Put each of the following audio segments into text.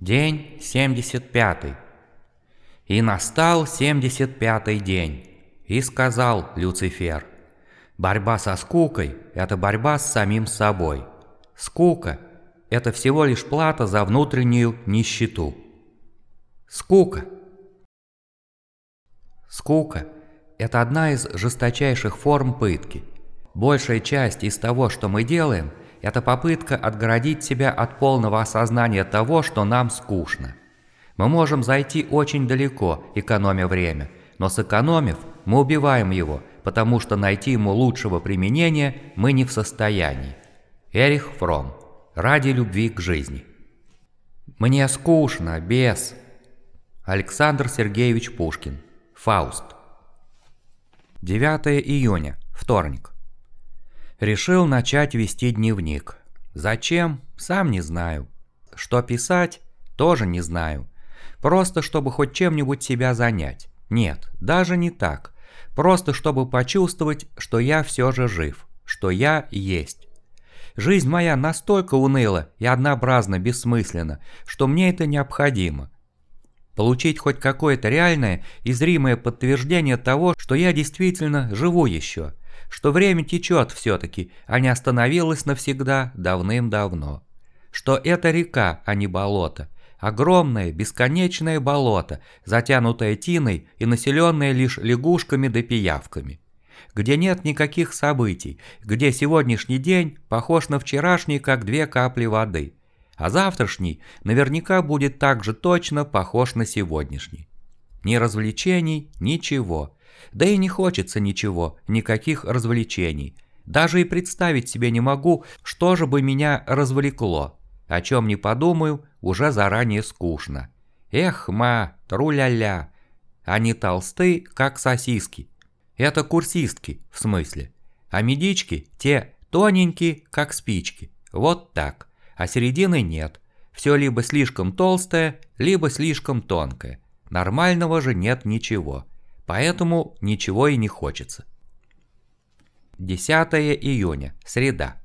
День 75. И настал 75-й день. И сказал Люцифер, борьба со скукой – это борьба с самим собой. Скука – это всего лишь плата за внутреннюю нищету. Скука. Скука – это одна из жесточайших форм пытки. Большая часть из того, что мы делаем – это попытка отгородить себя от полного осознания того, что нам скучно. Мы можем зайти очень далеко, экономя время, но сэкономив, мы убиваем его, потому что найти ему лучшего применения мы не в состоянии. Эрих Фром. Ради любви к жизни. Мне скучно, без. Александр Сергеевич Пушкин. Фауст. 9 июня. Вторник. Решил начать вести дневник. Зачем? Сам не знаю. Что писать? Тоже не знаю. Просто чтобы хоть чем-нибудь себя занять. Нет, даже не так. Просто чтобы почувствовать, что я все же жив, что я есть. Жизнь моя настолько уныла и однообразно бессмысленна, что мне это необходимо. Получить хоть какое-то реальное и зримое подтверждение того, что я действительно живу еще – что время течет все-таки, а не остановилось навсегда давным-давно. Что это река, а не болото. Огромное, бесконечное болото, затянутое тиной и населенное лишь лягушками да пиявками. Где нет никаких событий, где сегодняшний день похож на вчерашний, как две капли воды. А завтрашний наверняка будет также точно похож на сегодняшний. Ни развлечений, ничего. Да и не хочется ничего, никаких развлечений. Даже и представить себе не могу, что же бы меня развлекло. О чем не подумаю, уже заранее скучно. Эх, ма, тру-ля-ля. Они толсты, как сосиски. Это курсистки, в смысле. А медички, те тоненькие, как спички. Вот так. А середины нет. Все либо слишком толстое, либо слишком тонкое. Нормального же нет ничего. Поэтому ничего и не хочется. 10 июня, среда.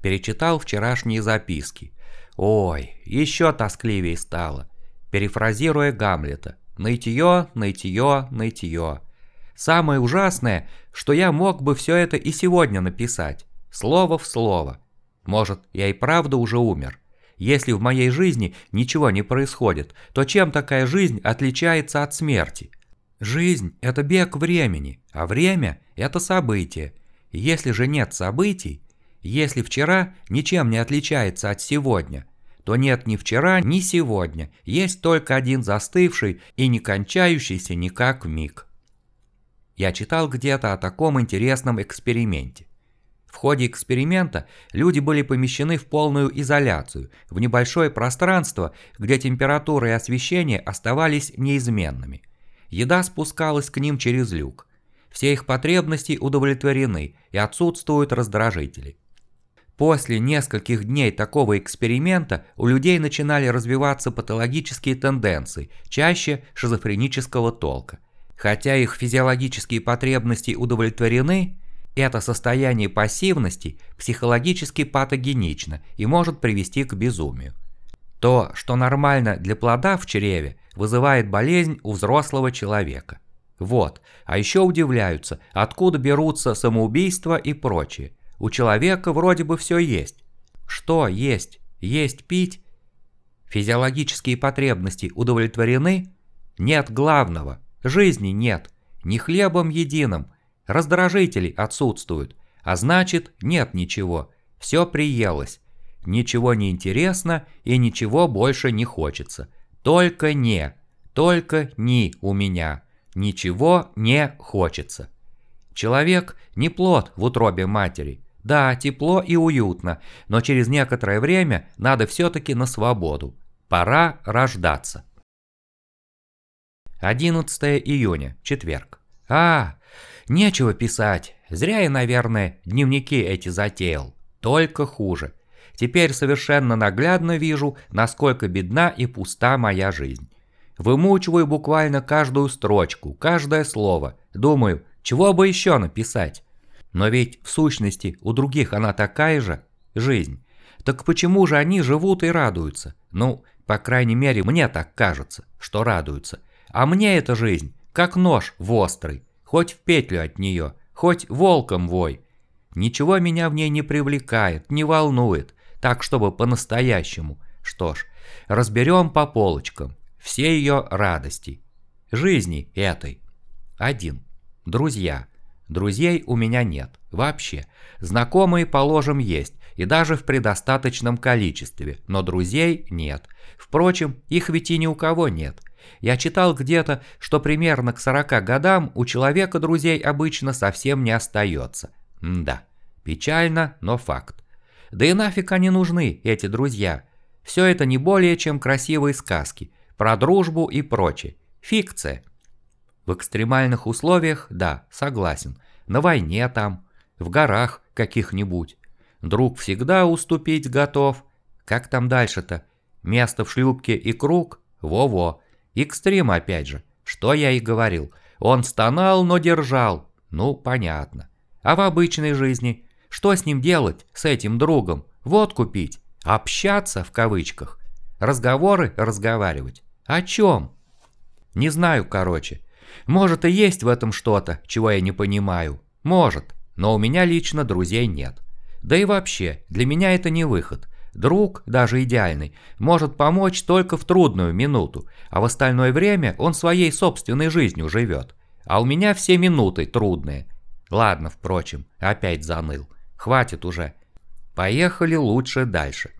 Перечитал вчерашние записки. Ой, еще тоскливее стало. Перефразируя Гамлета. Нытье, нытье, нытье. Самое ужасное, что я мог бы все это и сегодня написать. Слово в слово. Может, я и правда уже умер. Если в моей жизни ничего не происходит, то чем такая жизнь отличается от смерти? Жизнь – это бег времени, а время – это событие. Если же нет событий, если вчера ничем не отличается от сегодня, то нет ни вчера, ни сегодня, есть только один застывший и не кончающийся никак миг. Я читал где-то о таком интересном эксперименте. В ходе эксперимента люди были помещены в полную изоляцию, в небольшое пространство, где температура и освещение оставались неизменными – Еда спускалась к ним через люк. Все их потребности удовлетворены и отсутствуют раздражители. После нескольких дней такого эксперимента у людей начинали развиваться патологические тенденции, чаще шизофренического толка. Хотя их физиологические потребности удовлетворены, это состояние пассивности психологически патогенично и может привести к безумию. То, что нормально для плода в чреве, вызывает болезнь у взрослого человека. Вот, а еще удивляются, откуда берутся самоубийства и прочее. У человека вроде бы все есть. Что есть? Есть пить? Физиологические потребности удовлетворены? Нет главного. Жизни нет. Ни хлебом единым. Раздражители отсутствуют. А значит, нет ничего. Все приелось. Ничего не интересно и ничего больше не хочется. Только не, только ни у меня. Ничего не хочется. Человек не плод в утробе матери. Да, тепло и уютно, но через некоторое время надо все-таки на свободу. Пора рождаться. 11 июня, четверг. А, нечего писать. Зря я, наверное, дневники эти затеял. Только хуже. Теперь совершенно наглядно вижу, насколько бедна и пуста моя жизнь. Вымучиваю буквально каждую строчку, каждое слово. Думаю, чего бы еще написать? Но ведь в сущности у других она такая же – жизнь. Так почему же они живут и радуются? Ну, По крайней мере, мне так кажется, что радуются. А мне эта жизнь, как нож в острый, хоть в петлю от нее, хоть волком вой. Ничего меня в ней не привлекает, не волнует, так чтобы по-настоящему. Что ж, разберем по полочкам все ее радости. Жизни этой. Один. Друзья. Друзей у меня нет. Вообще. Знакомые, положим, есть. И даже в предостаточном количестве. Но друзей нет. Впрочем, их ведь и ни у кого нет. Я читал где-то, что примерно к 40 годам у человека друзей обычно совсем не остается. М да, печально, но факт. Да и нафиг они нужны, эти друзья. Все это не более чем красивые сказки, про дружбу и прочее. Фикция. В экстремальных условиях, да, согласен. На войне там, в горах каких-нибудь. Друг всегда уступить готов. Как там дальше-то? Место в шлюпке и круг? Во-во. Экстрим опять же. Что я и говорил. Он стонал, но держал. Ну, понятно. А в обычной жизни? Что с ним делать, с этим другом? Водку пить? Общаться, в кавычках? Разговоры разговаривать? О чем? Не знаю, короче. Может и есть в этом что-то, чего я не понимаю. Может, но у меня лично друзей нет. Да и вообще, для меня это не выход. Друг, даже идеальный, может помочь только в трудную минуту, а в остальное время он своей собственной жизнью живет. А у меня все минуты трудные. Ладно, впрочем, опять заныл. Хватит уже. Поехали лучше дальше.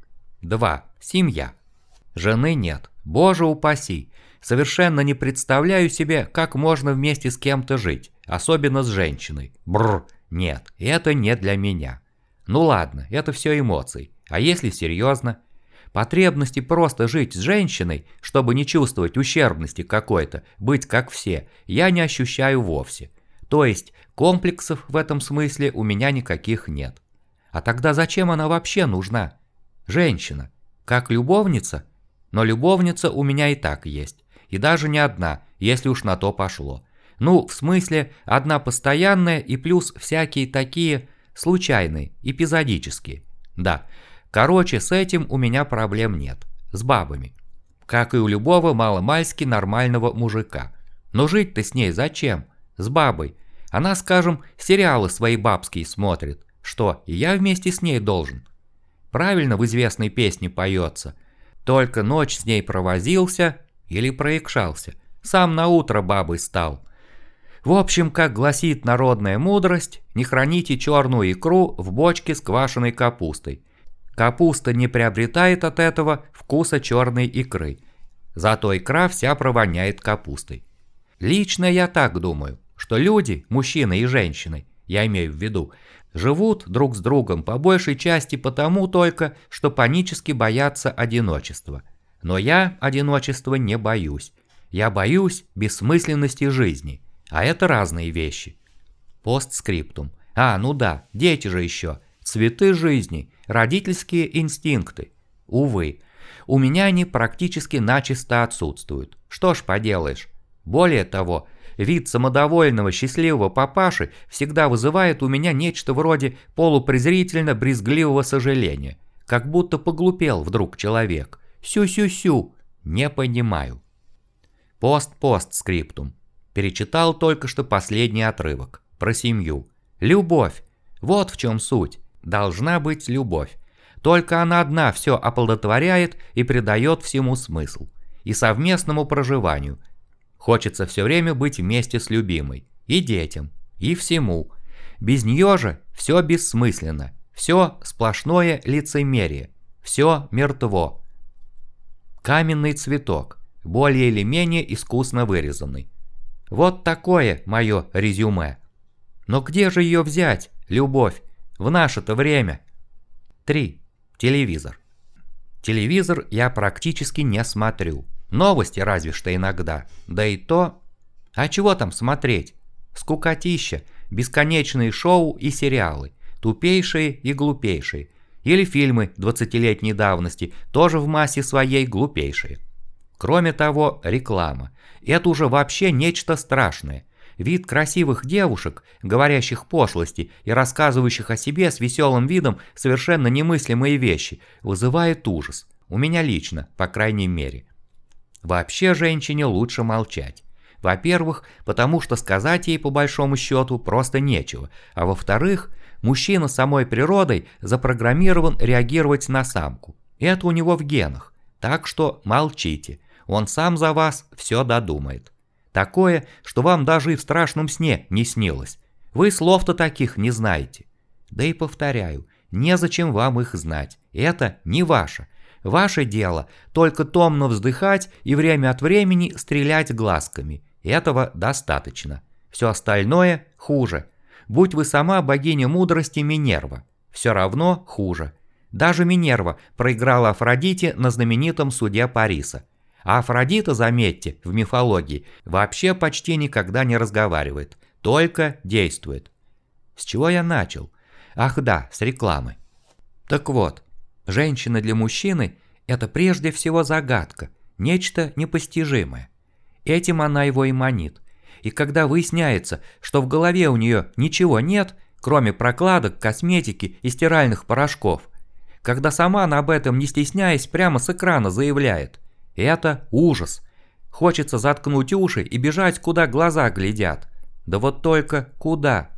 2. Семья. Жены нет. Боже упаси. Совершенно не представляю себе, как можно вместе с кем-то жить, особенно с женщиной. Бррр, нет, это не для меня. Ну ладно, это все эмоции. А если серьезно? Потребности просто жить с женщиной, чтобы не чувствовать ущербности какой-то, быть как все, я не ощущаю вовсе. То есть комплексов в этом смысле у меня никаких нет. А тогда зачем она вообще нужна? Женщина. Как любовница? Но любовница у меня и так есть. И даже не одна, если уж на то пошло. Ну, в смысле, одна постоянная и плюс всякие такие случайные, эпизодические. Да, короче, с этим у меня проблем нет. С бабами. Как и у любого маломальски нормального мужика. Но жить-то с ней зачем? С бабой. Она, скажем, сериалы свои бабские смотрит. Что, и я вместе с ней должен? Правильно в известной песне поется. Только ночь с ней провозился, или проекшался. Сам на утро бабой стал. В общем, как гласит народная мудрость, не храните черную икру в бочке с квашеной капустой. Капуста не приобретает от этого вкуса черной икры. Зато икра вся провоняет капустой. Лично я так думаю, что люди, мужчины и женщины, я имею в виду, живут друг с другом по большей части потому только, что панически боятся одиночества – но я одиночества не боюсь. Я боюсь бессмысленности жизни. А это разные вещи. Постскриптум. А, ну да, дети же еще. Цветы жизни, родительские инстинкты. Увы, у меня они практически начисто отсутствуют. Что ж поделаешь. Более того, вид самодовольного счастливого папаши всегда вызывает у меня нечто вроде полупрезрительно-брезгливого сожаления. Как будто поглупел вдруг человек. Сю-сю-сю. Не понимаю. Пост-пост-скриптум. Перечитал только что последний отрывок. Про семью. Любовь. Вот в чем суть. Должна быть любовь. Только она одна все оплодотворяет и придает всему смысл. И совместному проживанию. Хочется все время быть вместе с любимой. И детям. И всему. Без нее же все бессмысленно. Все сплошное лицемерие. Все мертво. Каменный цветок, более или менее искусно вырезанный. Вот такое мое резюме. Но где же ее взять, любовь, в наше-то время? 3. Телевизор. Телевизор я практически не смотрю. Новости разве что иногда. Да и то... А чего там смотреть? Скукотища, бесконечные шоу и сериалы. Тупейшие и глупейшие. Или фильмы 20-летней давности, тоже в массе своей глупейшие. Кроме того, реклама. Это уже вообще нечто страшное. Вид красивых девушек, говорящих пошлости и рассказывающих о себе с веселым видом совершенно немыслимые вещи, вызывает ужас. у меня лично, по крайней мере. Вообще женщине лучше молчать. Во-первых, потому что сказать ей по большому счету просто нечего, а во-вторых, мужчина самой природой запрограммирован реагировать на самку. Это у него в генах, так что молчите, он сам за вас все додумает. Такое, что вам даже и в страшном сне не снилось. Вы слов-то таких не знаете. Да и повторяю, незачем вам их знать, это не ваше. Ваше дело только томно вздыхать и время от времени стрелять глазками – этого достаточно. Все остальное хуже. Будь вы сама богиня мудрости Минерва, все равно хуже. Даже Минерва проиграла Афродите на знаменитом суде Париса. А Афродита, заметьте, в мифологии вообще почти никогда не разговаривает, только действует. С чего я начал? Ах да, с рекламы. Так вот, женщина для мужчины – это прежде всего загадка, нечто непостижимое. Этим она его и манит. И когда выясняется, что в голове у нее ничего нет, кроме прокладок, косметики и стиральных порошков, когда сама она об этом не стесняясь прямо с экрана заявляет, это ужас. Хочется заткнуть уши и бежать, куда глаза глядят. Да вот только куда?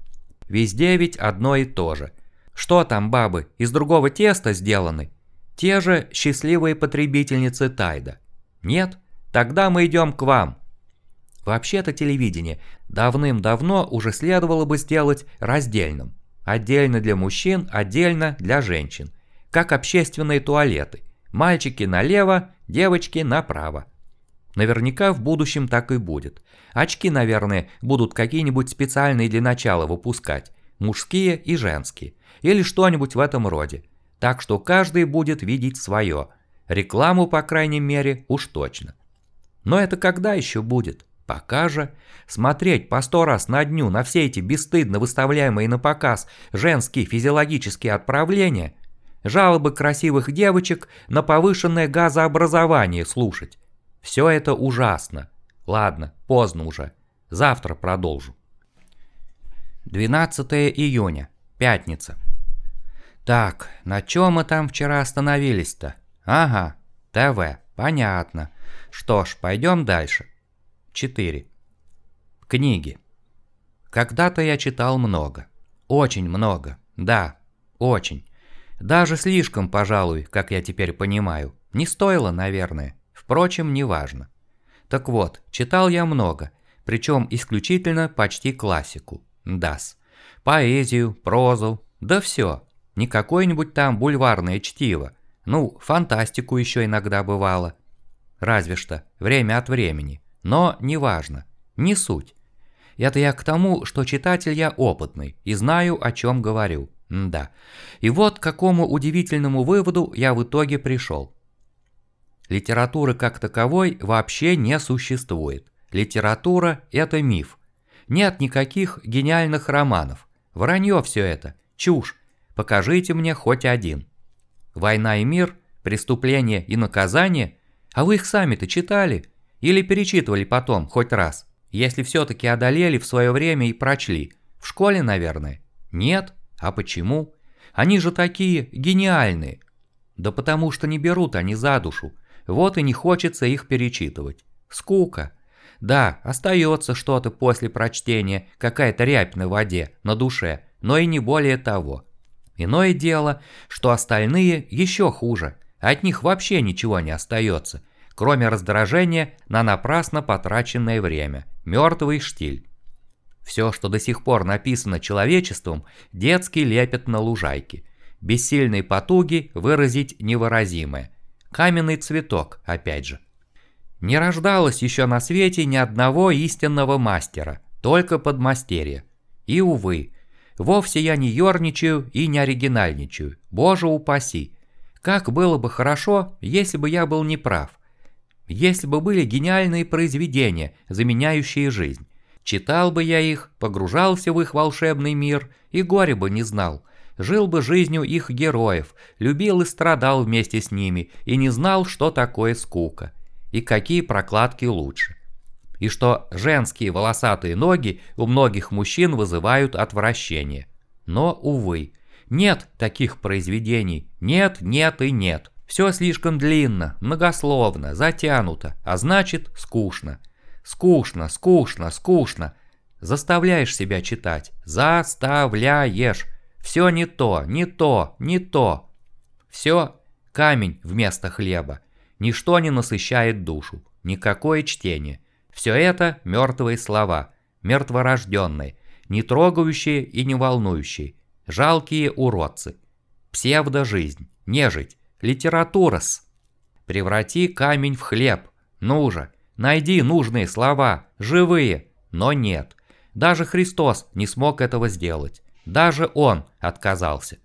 Везде ведь одно и то же. Что там бабы, из другого теста сделаны? Те же счастливые потребительницы Тайда. Нет? Тогда мы идем к вам. Вообще-то телевидение давным-давно уже следовало бы сделать раздельным. Отдельно для мужчин, отдельно для женщин. Как общественные туалеты. Мальчики налево, девочки направо. Наверняка в будущем так и будет. Очки, наверное, будут какие-нибудь специальные для начала выпускать. Мужские и женские. Или что-нибудь в этом роде. Так что каждый будет видеть свое. Рекламу, по крайней мере, уж точно. Но это когда еще будет? Пока же смотреть по сто раз на дню на все эти бесстыдно выставляемые на показ женские физиологические отправления, жалобы красивых девочек на повышенное газообразование слушать. Все это ужасно. Ладно, поздно уже. Завтра продолжу. 12 июня. Пятница. Так, на чем мы там вчера остановились-то? Ага, ТВ, понятно. Что ж, пойдем дальше. 4. Книги. Когда-то я читал много. Очень много. Да, очень. Даже слишком, пожалуй, как я теперь понимаю. Не стоило, наверное. Впрочем, неважно. Так вот, читал я много, причем исключительно почти классику. Дас. Поэзию, прозу, да все. Не какое-нибудь там бульварное чтиво. Ну, фантастику еще иногда бывало. Разве что, время от времени. Но неважно, не суть. Это я к тому, что читатель я опытный и знаю, о чем говорю. М да. И вот к какому удивительному выводу я в итоге пришел. Литературы как таковой вообще не существует. Литература – это миф. Нет никаких гениальных романов. Вранье все это, чушь. Покажите мне хоть один. «Война и мир», «Преступление и наказание», а вы их сами-то читали – или перечитывали потом, хоть раз, если все-таки одолели в свое время и прочли. В школе, наверное? Нет? А почему? Они же такие гениальные. Да потому что не берут они за душу. Вот и не хочется их перечитывать. Скука. Да, остается что-то после прочтения, какая-то рябь на воде, на душе, но и не более того. Иное дело, что остальные еще хуже. От них вообще ничего не остается – кроме раздражения на напрасно потраченное время, мертвый штиль. Все, что до сих пор написано человечеством, детский лепет на лужайке. Бессильные потуги выразить невыразимое. Каменный цветок, опять же. Не рождалось еще на свете ни одного истинного мастера, только подмастерье. И, увы, вовсе я не ерничаю и не оригинальничаю, боже упаси. Как было бы хорошо, если бы я был неправ – если бы были гениальные произведения, заменяющие жизнь. Читал бы я их, погружался в их волшебный мир и горе бы не знал. Жил бы жизнью их героев, любил и страдал вместе с ними и не знал, что такое скука. И какие прокладки лучше. И что женские волосатые ноги у многих мужчин вызывают отвращение. Но, увы, нет таких произведений. Нет, нет и нет. Все слишком длинно, многословно, затянуто, а значит скучно. Скучно, скучно, скучно. Заставляешь себя читать. Заставляешь. Все не то, не то, не то. Все камень вместо хлеба. Ничто не насыщает душу. Никакое чтение. Все это мертвые слова, мертворожденные, не трогающие и не волнующие, жалкие уродцы. Псевдо-жизнь, нежить, литература-с. Преврати камень в хлеб. Ну же, найди нужные слова, живые, но нет. Даже Христос не смог этого сделать. Даже Он отказался.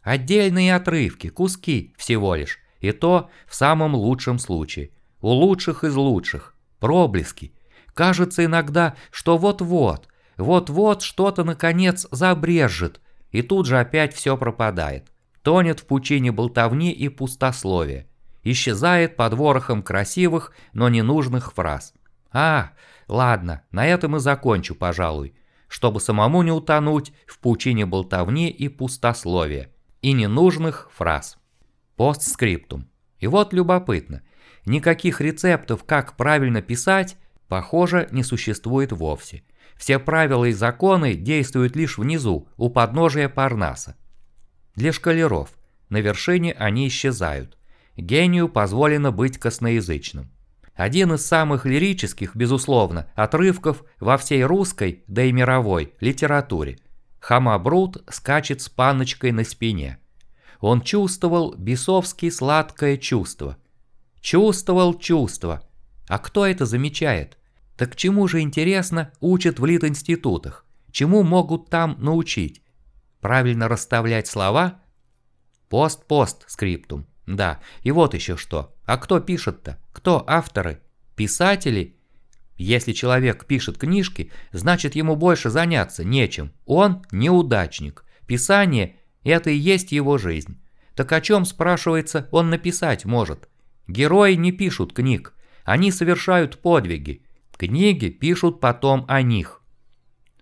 Отдельные отрывки, куски всего лишь. И то в самом лучшем случае. У лучших из лучших. Проблески. Кажется иногда, что вот-вот, вот-вот что-то наконец забрежет, и тут же опять все пропадает. Тонет в пучине болтовни и пустословия. Исчезает под ворохом красивых, но ненужных фраз. А, ладно, на этом и закончу, пожалуй, чтобы самому не утонуть в пучине болтовни и пустословия и ненужных фраз. Постскриптум. И вот любопытно, никаких рецептов, как правильно писать, похоже, не существует вовсе. Все правила и законы действуют лишь внизу, у подножия Парнаса. Для шкалеров. На вершине они исчезают. Гению позволено быть косноязычным. Один из самых лирических, безусловно, отрывков во всей русской, да и мировой, литературе – Хамабрут скачет с паночкой на спине. Он чувствовал бесовски сладкое чувство. Чувствовал чувство. А кто это замечает? Так чему же, интересно, учат в лит-институтах? Чему могут там научить? Правильно расставлять слова? Пост-пост скриптум. Да, и вот еще что. А кто пишет-то? Кто авторы? Писатели если человек пишет книжки, значит ему больше заняться нечем. Он неудачник. Писание – это и есть его жизнь. Так о чем, спрашивается, он написать может? Герои не пишут книг. Они совершают подвиги. Книги пишут потом о них.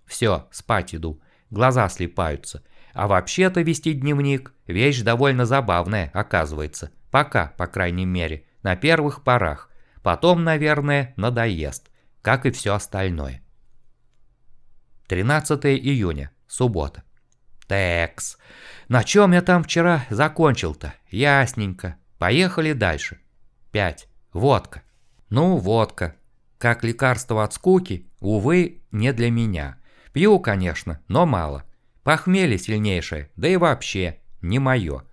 Все, спать иду. Глаза слепаются. А вообще-то вести дневник – вещь довольно забавная, оказывается. Пока, по крайней мере, на первых порах. Потом, наверное, надоест как и все остальное. 13 июня, суббота. Текс. На чем я там вчера закончил-то? Ясненько. Поехали дальше. 5. Водка. Ну, водка. Как лекарство от скуки, увы, не для меня. Пью, конечно, но мало. Похмелье сильнейшее, да и вообще, не мое.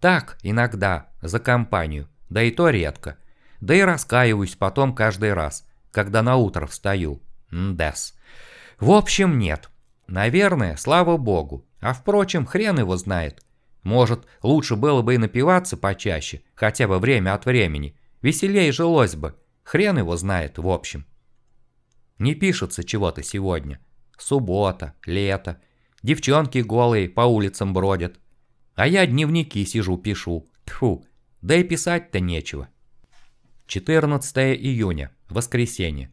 Так, иногда, за компанию, да и то редко. Да и раскаиваюсь потом каждый раз когда на утро встаю. Мдас. В общем, нет. Наверное, слава богу. А впрочем, хрен его знает. Может, лучше было бы и напиваться почаще, хотя бы время от времени. Веселее жилось бы. Хрен его знает, в общем. Не пишется чего-то сегодня. Суббота, лето. Девчонки голые по улицам бродят. А я дневники сижу пишу. Тьфу, да и писать-то нечего. 14 июня. Воскресенье.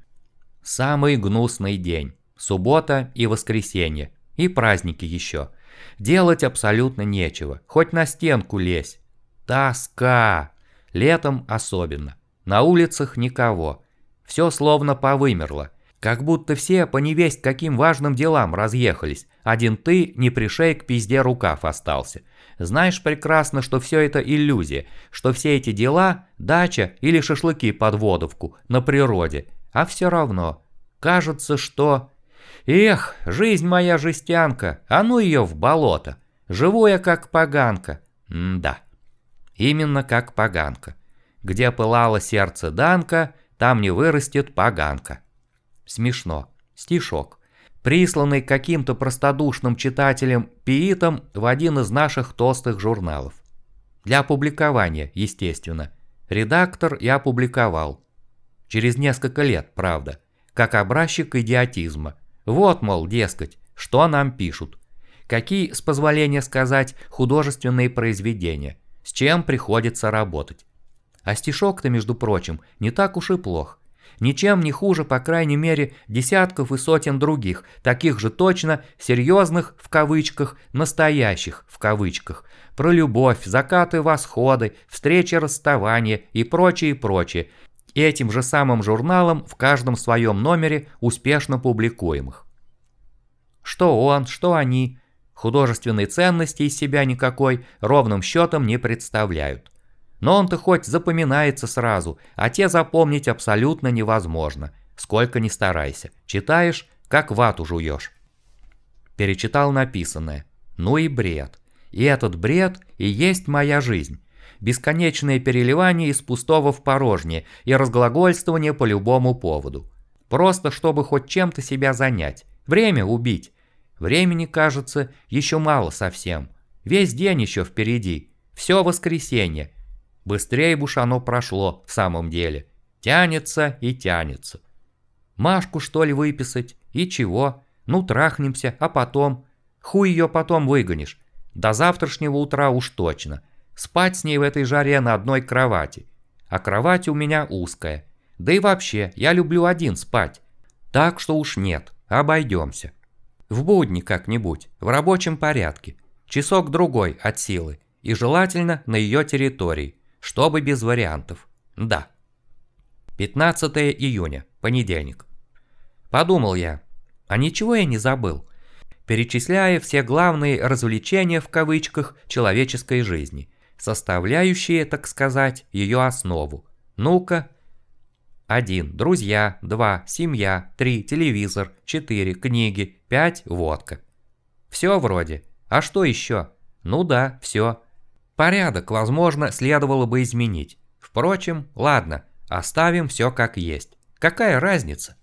Самый гнусный день. Суббота и воскресенье. И праздники еще. Делать абсолютно нечего. Хоть на стенку лезь. Тоска. Летом особенно. На улицах никого. Все словно повымерло. Как будто все по невесть каким важным делам разъехались. Один ты, не пришей к пизде рукав остался. Знаешь прекрасно, что все это иллюзия, что все эти дела – дача или шашлыки под водовку на природе. А все равно. Кажется, что... Эх, жизнь моя жестянка, а ну ее в болото. Живу я как поганка. М да. Именно как поганка. Где пылало сердце Данка, там не вырастет поганка. Смешно. Стишок присланный каким-то простодушным читателем Пиитом в один из наших толстых журналов. Для опубликования, естественно. Редактор и опубликовал. Через несколько лет, правда. Как образчик идиотизма. Вот, мол, дескать, что нам пишут. Какие, с позволения сказать, художественные произведения. С чем приходится работать. А стишок-то, между прочим, не так уж и плох. Ничем не хуже, по крайней мере, десятков и сотен других, таких же точно серьезных в кавычках, настоящих в кавычках, про любовь, закаты, восходы, встречи, расставания и прочее, прочее, этим же самым журналом в каждом своем номере успешно публикуемых. Что он, что они, художественной ценности из себя никакой ровным счетом не представляют. Но он-то хоть запоминается сразу, а те запомнить абсолютно невозможно, сколько ни старайся. Читаешь, как вату жуешь. Перечитал написанное. Ну и бред. И этот бред и есть моя жизнь. Бесконечное переливание из пустого в порожнее и разглагольствование по любому поводу. Просто чтобы хоть чем-то себя занять. Время убить. Времени, кажется, еще мало совсем. Весь день еще впереди. Все воскресенье. Быстрее бы уж оно прошло, в самом деле. Тянется и тянется. Машку, что ли, выписать? И чего? Ну, трахнемся, а потом? Хуй ее потом выгонишь. До завтрашнего утра уж точно. Спать с ней в этой жаре на одной кровати. А кровать у меня узкая. Да и вообще, я люблю один спать. Так что уж нет, обойдемся. В будни как-нибудь, в рабочем порядке. Часок-другой от силы. И желательно на ее территории чтобы без вариантов. Да. 15 июня, понедельник. Подумал я, а ничего я не забыл, перечисляя все главные развлечения в кавычках человеческой жизни, составляющие, так сказать, ее основу. Ну-ка. 1. Друзья. 2. Семья. 3. Телевизор. 4. Книги. 5. Водка. Все вроде. А что еще? Ну да, все. Порядок, возможно, следовало бы изменить. Впрочем, ладно, оставим все как есть. Какая разница?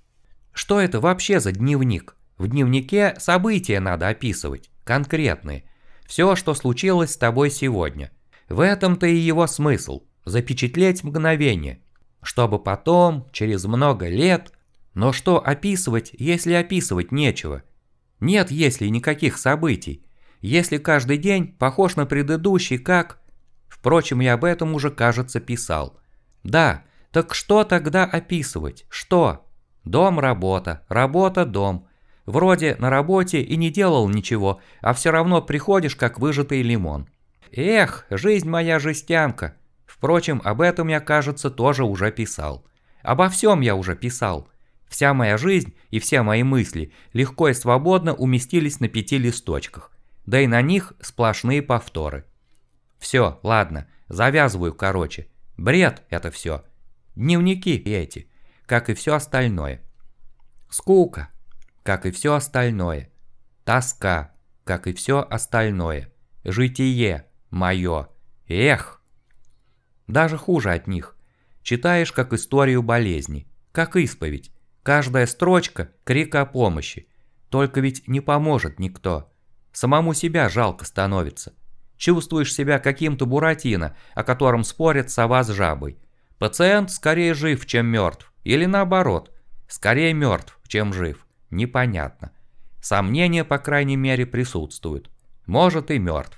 Что это вообще за дневник? В дневнике события надо описывать, конкретные. Все, что случилось с тобой сегодня. В этом-то и его смысл – запечатлеть мгновение. Чтобы потом, через много лет... Но что описывать, если описывать нечего? Нет, если никаких событий если каждый день похож на предыдущий, как... Впрочем, я об этом уже, кажется, писал. Да, так что тогда описывать? Что? Дом-работа, работа-дом. Вроде на работе и не делал ничего, а все равно приходишь, как выжатый лимон. Эх, жизнь моя жестянка. Впрочем, об этом я, кажется, тоже уже писал. Обо всем я уже писал. Вся моя жизнь и все мои мысли легко и свободно уместились на пяти листочках да и на них сплошные повторы. Все, ладно, завязываю короче. Бред это все. Дневники эти, как и все остальное. Скука, как и все остальное. Тоска, как и все остальное. Житие мое. Эх! Даже хуже от них. Читаешь как историю болезни, как исповедь. Каждая строчка – крик о помощи. Только ведь не поможет никто. Самому себя жалко становится. Чувствуешь себя каким-то буратино, о котором спорят сова с жабой. Пациент скорее жив, чем мертв. Или наоборот, скорее мертв, чем жив. Непонятно. Сомнения, по крайней мере, присутствуют. Может и мертв.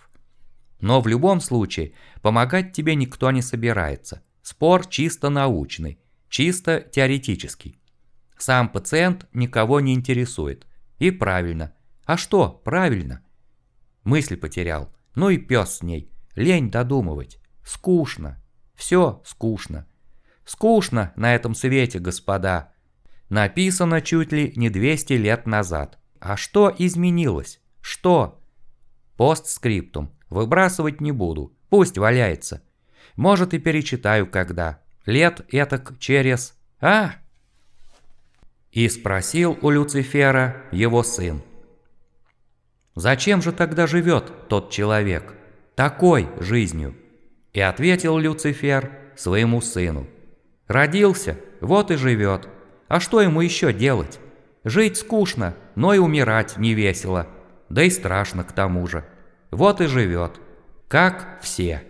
Но в любом случае, помогать тебе никто не собирается. Спор чисто научный, чисто теоретический. Сам пациент никого не интересует. И правильно. А что правильно? Мысль потерял. Ну и пес с ней. Лень додумывать. Скучно. Все скучно. Скучно на этом свете, господа. Написано чуть ли не 200 лет назад. А что изменилось? Что? Постскриптум. Выбрасывать не буду. Пусть валяется. Может и перечитаю когда. Лет этак через... А? И спросил у Люцифера его сын. Зачем же тогда живет тот человек? Такой жизнью. И ответил Люцифер своему сыну. Родился, вот и живет. А что ему еще делать? Жить скучно, но и умирать не весело. Да и страшно к тому же. Вот и живет. Как все.